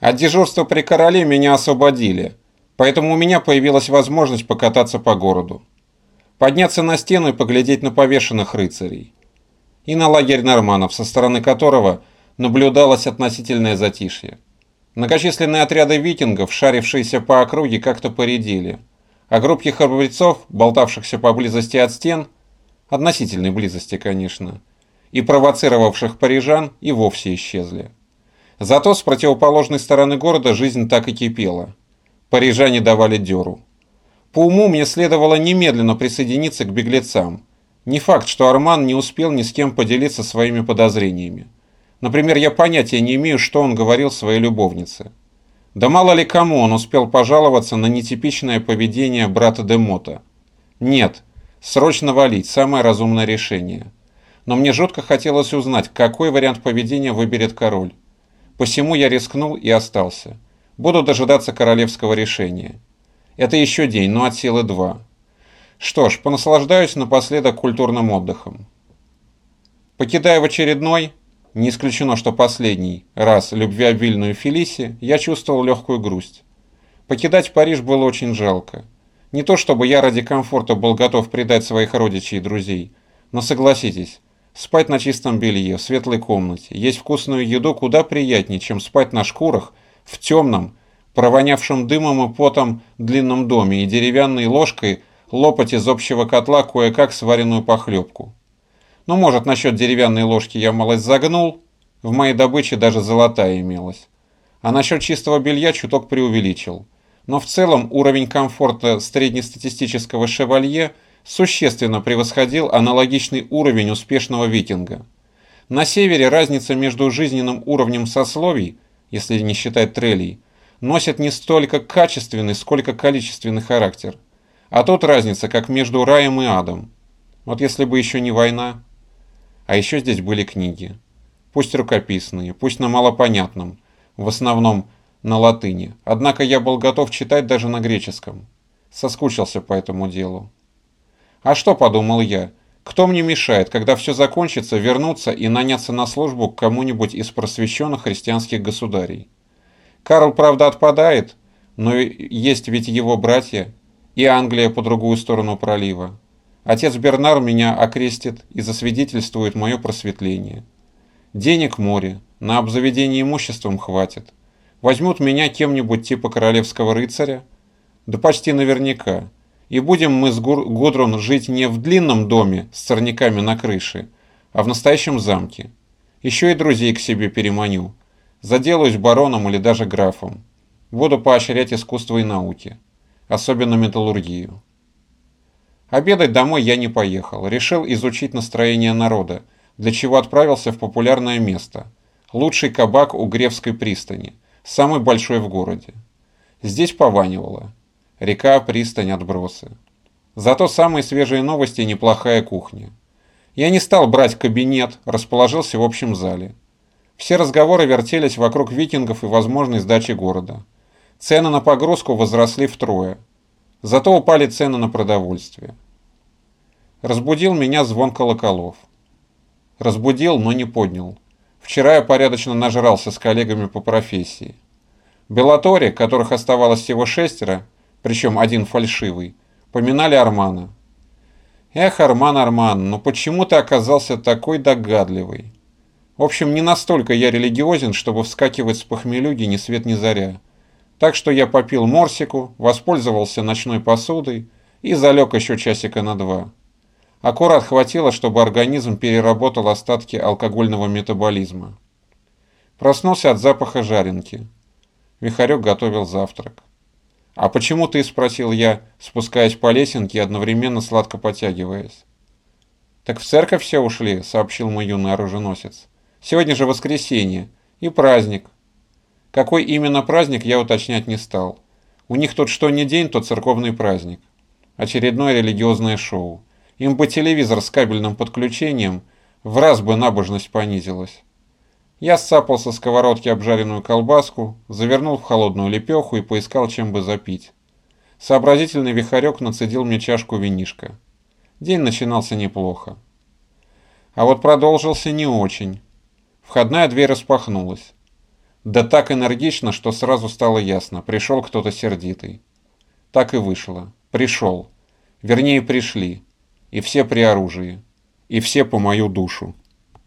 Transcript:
От дежурства при короле меня освободили, поэтому у меня появилась возможность покататься по городу. Подняться на стену и поглядеть на повешенных рыцарей. И на лагерь норманов, со стороны которого наблюдалось относительное затишье. Многочисленные отряды викингов, шарившиеся по округе, как-то поредели, а группки храбрецов, болтавшихся поблизости от стен, относительной близости, конечно, и провоцировавших парижан, и вовсе исчезли. Зато с противоположной стороны города жизнь так и кипела. Парижане давали дёру. По уму мне следовало немедленно присоединиться к беглецам. Не факт, что Арман не успел ни с кем поделиться своими подозрениями. Например, я понятия не имею, что он говорил своей любовнице. Да мало ли кому он успел пожаловаться на нетипичное поведение брата Демота. Нет, срочно валить, самое разумное решение. Но мне жутко хотелось узнать, какой вариант поведения выберет король. Посему я рискнул и остался. Буду дожидаться королевского решения. Это еще день, но от силы два. Что ж, понаслаждаюсь напоследок культурным отдыхом. Покидая в очередной, не исключено, что последний раз любвеобильную Фелиси, я чувствовал легкую грусть. Покидать Париж было очень жалко. Не то чтобы я ради комфорта был готов предать своих родичей и друзей, но согласитесь, спать на чистом белье, в светлой комнате, есть вкусную еду куда приятнее, чем спать на шкурах в темном, провонявшем дымом и потом длинном доме и деревянной ложкой лопать из общего котла кое-как сваренную похлебку. Ну, может, насчет деревянной ложки я малость загнул, в моей добыче даже золотая имелась. А насчет чистого белья чуток преувеличил. Но в целом уровень комфорта среднестатистического шевалье существенно превосходил аналогичный уровень успешного викинга. На севере разница между жизненным уровнем сословий, если не считать трелей, носит не столько качественный, сколько количественный характер. А тут разница, как между раем и адом. Вот если бы еще не война... А еще здесь были книги. Пусть рукописные, пусть на малопонятном, в основном на латыни. Однако я был готов читать даже на греческом. Соскучился по этому делу. А что, подумал я, кто мне мешает, когда все закончится, вернуться и наняться на службу к кому-нибудь из просвещенных христианских государей? Карл, правда, отпадает, но есть ведь его братья и Англия по другую сторону пролива. Отец Бернар меня окрестит и засвидетельствует мое просветление. Денег море, на обзаведение имуществом хватит. Возьмут меня кем-нибудь типа королевского рыцаря? Да почти наверняка. И будем мы с Гудрон жить не в длинном доме с сорняками на крыше, а в настоящем замке. Еще и друзей к себе переманю. Заделаюсь бароном или даже графом. Буду поощрять искусство и науки. Особенно металлургию. Обедать домой я не поехал, решил изучить настроение народа, для чего отправился в популярное место. Лучший кабак у Гревской пристани, самый большой в городе. Здесь пованивало. Река, пристань, отбросы. Зато самые свежие новости и неплохая кухня. Я не стал брать кабинет, расположился в общем зале. Все разговоры вертелись вокруг викингов и возможной сдачи города. Цены на погрузку возросли втрое – Зато упали цены на продовольствие. Разбудил меня звон колоколов. Разбудил, но не поднял. Вчера я порядочно нажрался с коллегами по профессии. Белаторе, которых оставалось всего шестеро, причем один фальшивый, поминали Армана. Эх, Арман, Арман, но почему ты оказался такой догадливый? В общем, не настолько я религиозен, чтобы вскакивать с похмелюги ни свет ни заря. Так что я попил морсику, воспользовался ночной посудой и залег еще часика на два. Аккурат хватило, чтобы организм переработал остатки алкогольного метаболизма. Проснулся от запаха жаренки. Вихарек готовил завтрак. «А почему ты?» – спросил я, спускаясь по лесенке и одновременно сладко потягиваясь. «Так в церковь все ушли», – сообщил мой юный оруженосец. «Сегодня же воскресенье и праздник, какой именно праздник, я уточнять не стал. У них тут что ни день, то церковный праздник. Очередное религиозное шоу. Им бы телевизор с кабельным подключением, в раз бы набожность понизилась. Я сцапал со сковородки обжаренную колбаску, завернул в холодную лепеху и поискал, чем бы запить. Сообразительный вихарек нацедил мне чашку винишка. День начинался неплохо. А вот продолжился не очень. Входная дверь распахнулась. Да так энергично, что сразу стало ясно, пришел кто-то сердитый. Так и вышло. Пришел. Вернее, пришли. И все при оружии. И все по мою душу.